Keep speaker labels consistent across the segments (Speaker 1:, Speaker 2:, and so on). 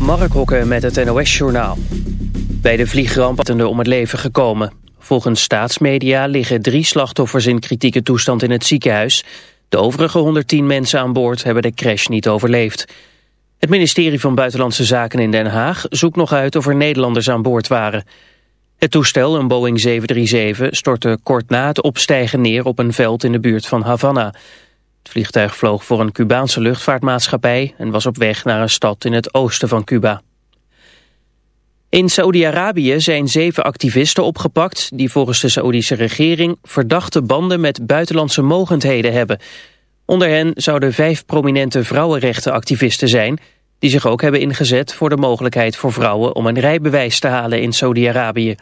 Speaker 1: Mark Hokke met het NOS-journaal. Bij de vliegramp om het leven gekomen. Volgens staatsmedia liggen drie slachtoffers in kritieke toestand in het ziekenhuis. De overige 110 mensen aan boord hebben de crash niet overleefd. Het ministerie van Buitenlandse Zaken in Den Haag zoekt nog uit of er Nederlanders aan boord waren. Het toestel, een Boeing 737, stortte kort na het opstijgen neer op een veld in de buurt van Havana... Het vliegtuig vloog voor een Cubaanse luchtvaartmaatschappij en was op weg naar een stad in het oosten van Cuba. In Saoedi-Arabië zijn zeven activisten opgepakt die volgens de Saoedische regering verdachte banden met buitenlandse mogendheden hebben. Onder hen zouden vijf prominente vrouwenrechtenactivisten zijn die zich ook hebben ingezet voor de mogelijkheid voor vrouwen om een rijbewijs te halen in Saoedi-Arabië.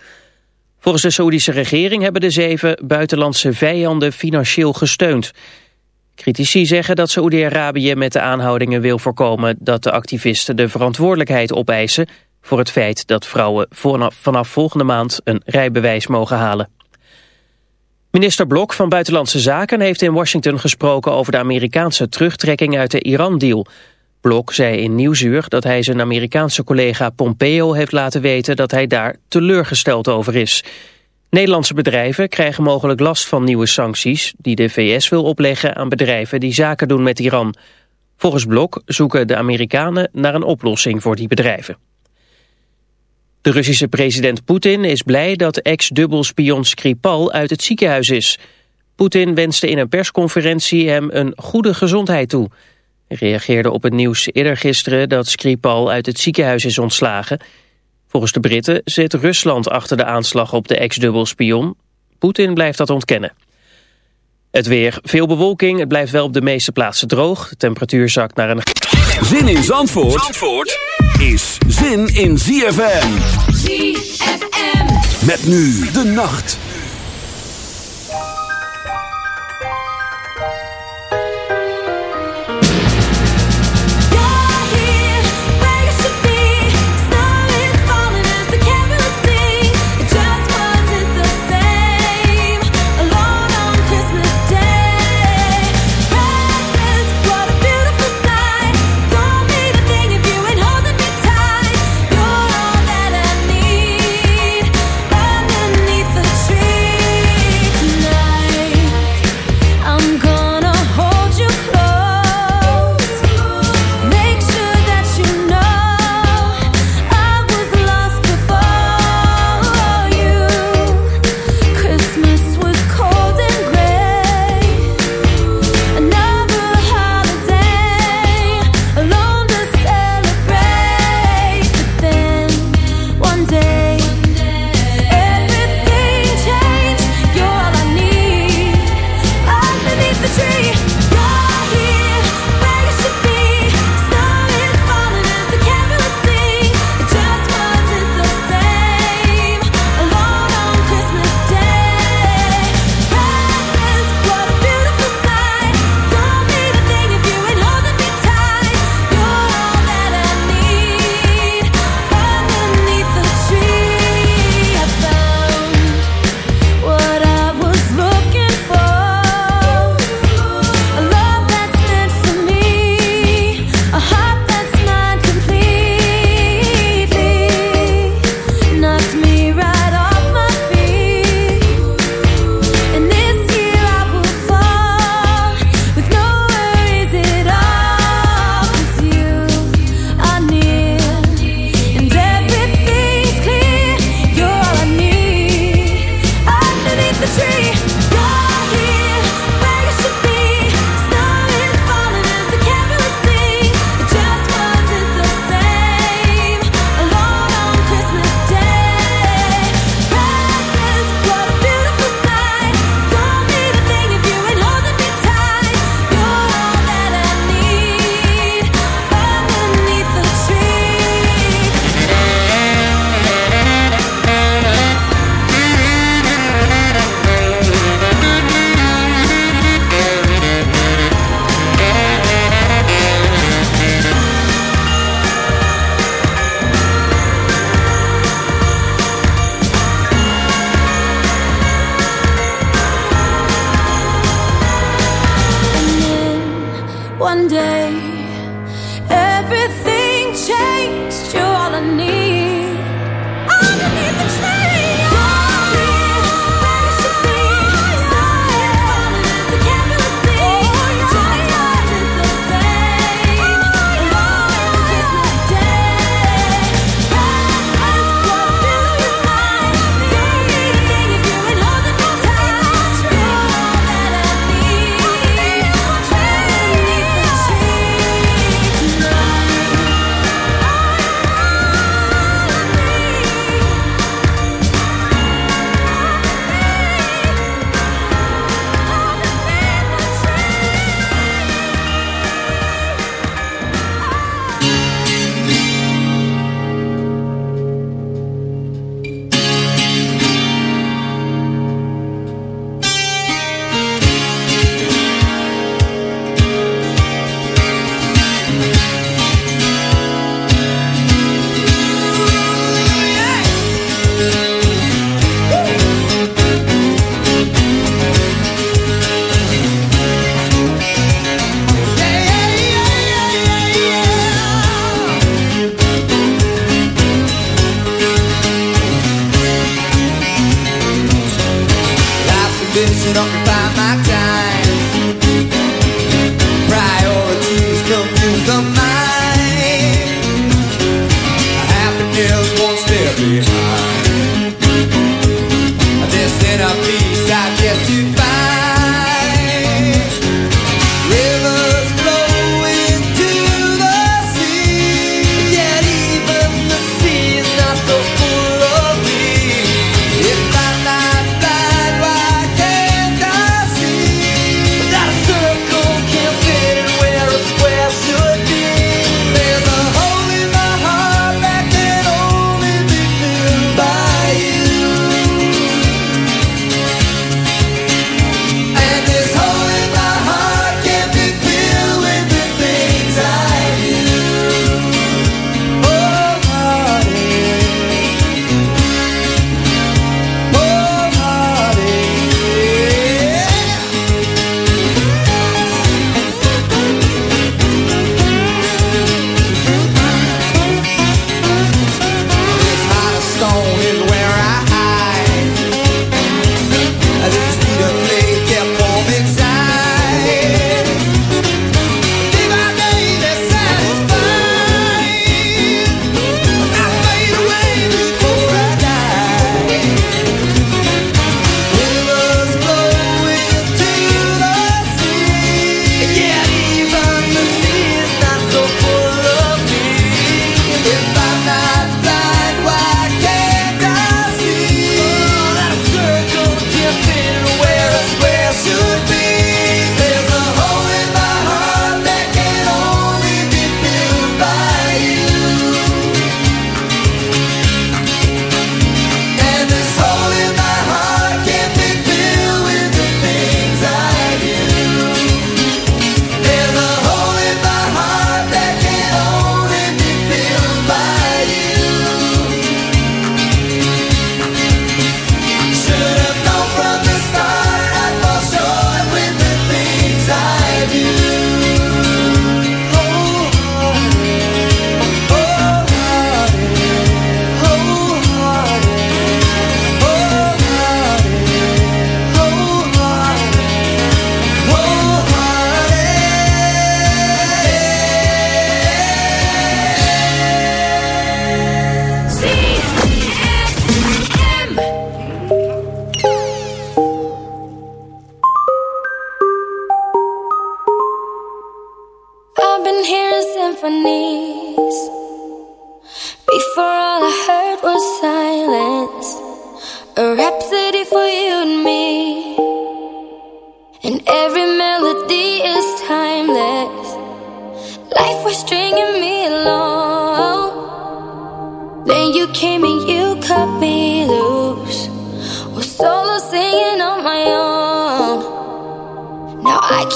Speaker 1: Volgens de Saoedische regering hebben de zeven buitenlandse vijanden financieel gesteund. Critici zeggen dat Saoedi-Arabië met de aanhoudingen wil voorkomen dat de activisten de verantwoordelijkheid opeisen voor het feit dat vrouwen vanaf volgende maand een rijbewijs mogen halen. Minister Blok van Buitenlandse Zaken heeft in Washington gesproken over de Amerikaanse terugtrekking uit de Iran-deal. Blok zei in Nieuwsuur dat hij zijn Amerikaanse collega Pompeo heeft laten weten dat hij daar teleurgesteld over is. Nederlandse bedrijven krijgen mogelijk last van nieuwe sancties... die de VS wil opleggen aan bedrijven die zaken doen met Iran. Volgens Blok zoeken de Amerikanen naar een oplossing voor die bedrijven. De Russische president Poetin is blij dat ex-dubbelspion Skripal uit het ziekenhuis is. Poetin wenste in een persconferentie hem een goede gezondheid toe. Hij reageerde op het nieuws eerder gisteren dat Skripal uit het ziekenhuis is ontslagen... Volgens de Britten zit Rusland achter de aanslag op de ex-dubbelspion. Poetin blijft dat ontkennen. Het weer, veel bewolking, het blijft wel op de meeste plaatsen droog. De temperatuur zakt naar een...
Speaker 2: Zin in Zandvoort, Zandvoort is zin in ZFM.
Speaker 3: ZFM.
Speaker 2: Met nu de nacht.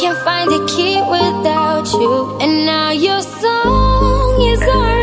Speaker 3: can't
Speaker 2: find a key without you, and now your song is ours.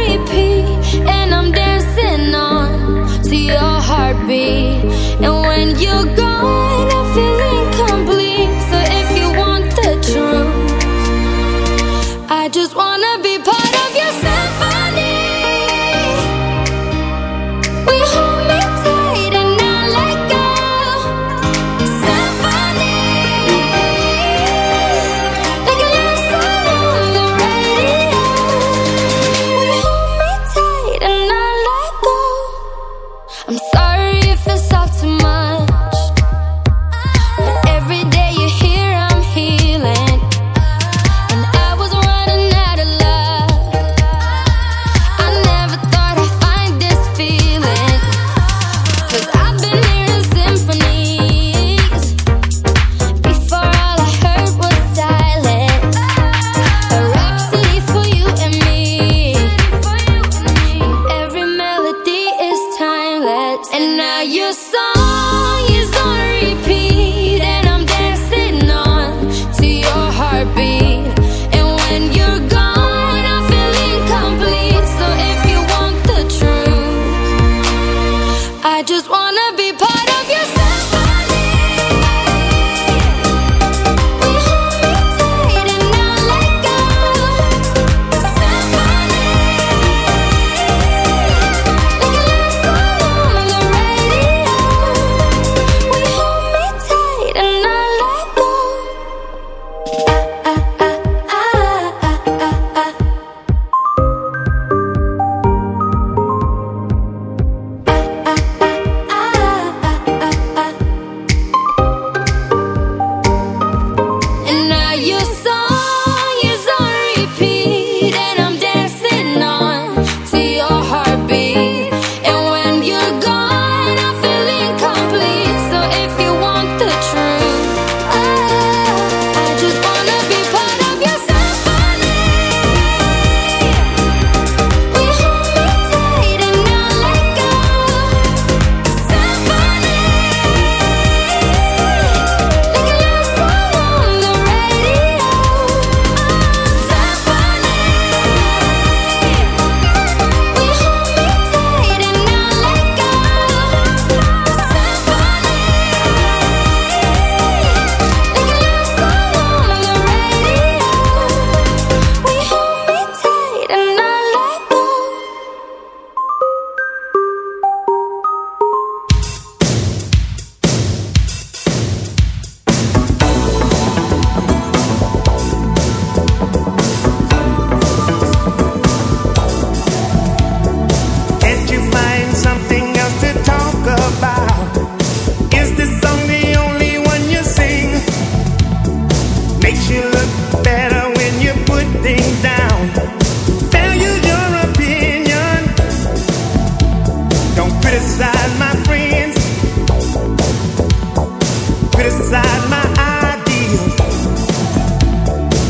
Speaker 4: inside my ideal.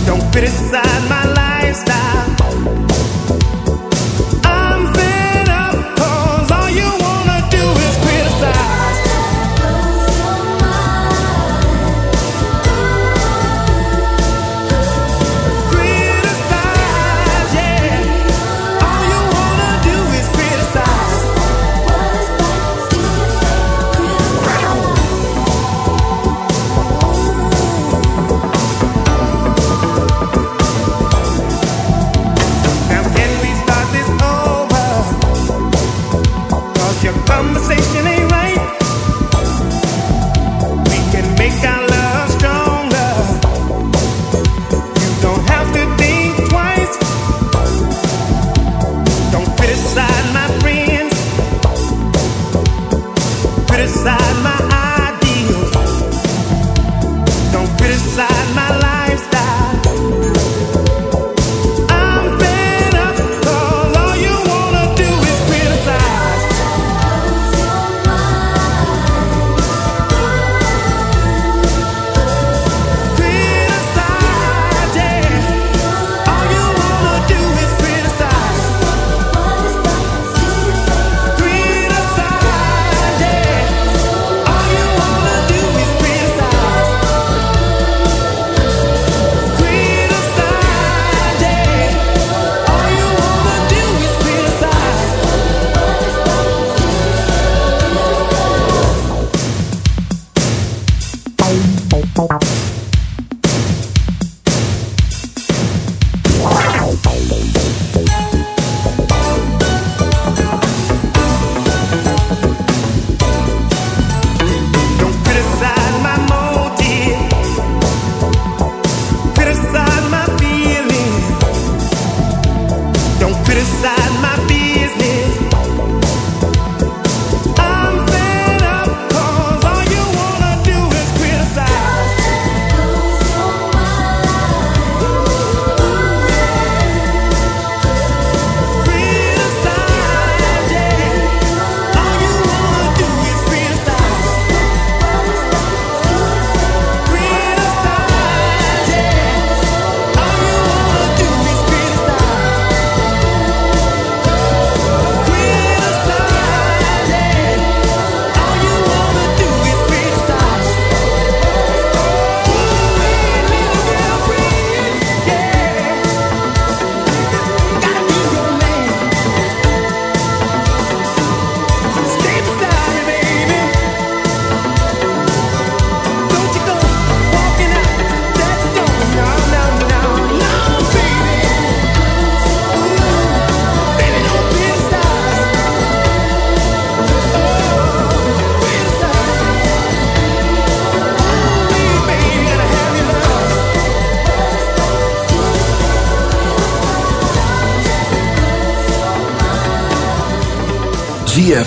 Speaker 4: Don't fit inside my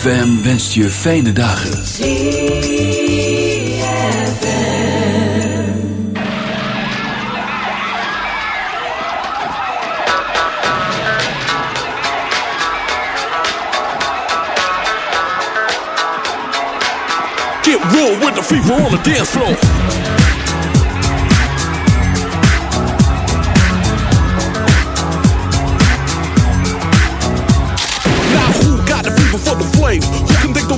Speaker 5: ZFM wenst je fijne dagen.
Speaker 6: Get raw with the fever on the dance floor.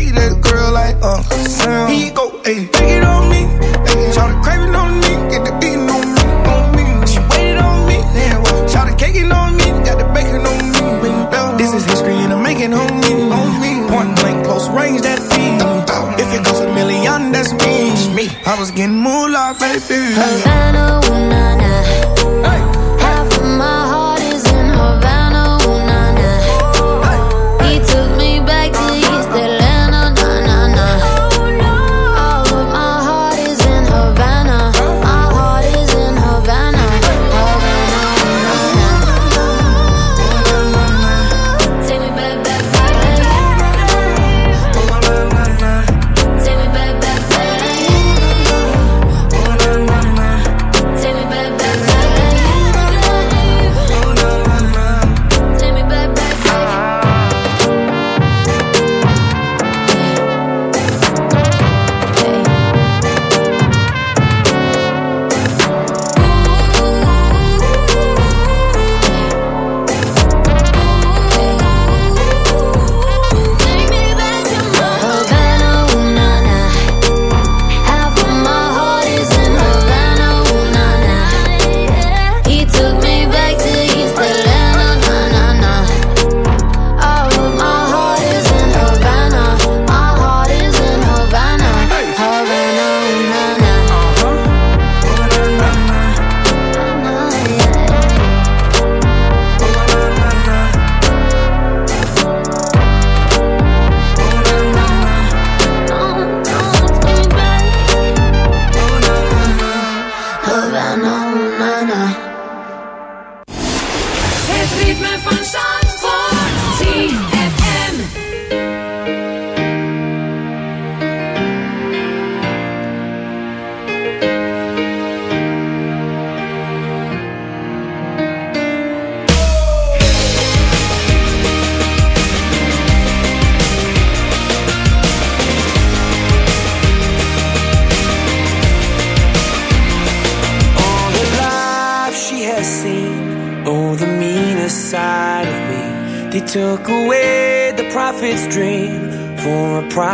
Speaker 7: Pay that girl like Uncle Sam. He go, ayy, take it on me. Ayy, shout the craving on me. Get the beating on me, on me. She waited on me. Damn, shout the caking on me. Got the bacon on me. This is history and I'm making me, On me. Point blank, close range, that beat. If it goes a million, that's me. I was getting moolah, baby.
Speaker 8: Havana, ooh.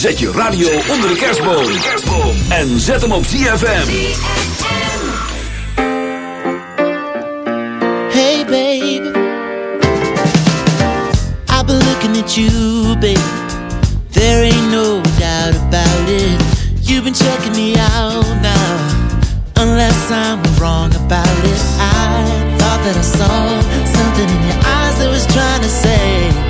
Speaker 3: Zet je radio onder de kerstboom.
Speaker 5: En zet hem op ZFM.
Speaker 9: Hey baby. I've been looking at you baby. There ain't no doubt about it. You've been checking me out now. Unless I'm wrong about it. I thought that I saw something in your eyes that was trying to say.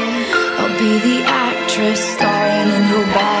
Speaker 2: Be the actress starring in your bad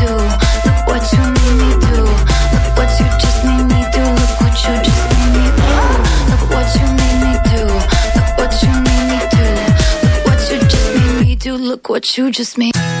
Speaker 2: What you just made.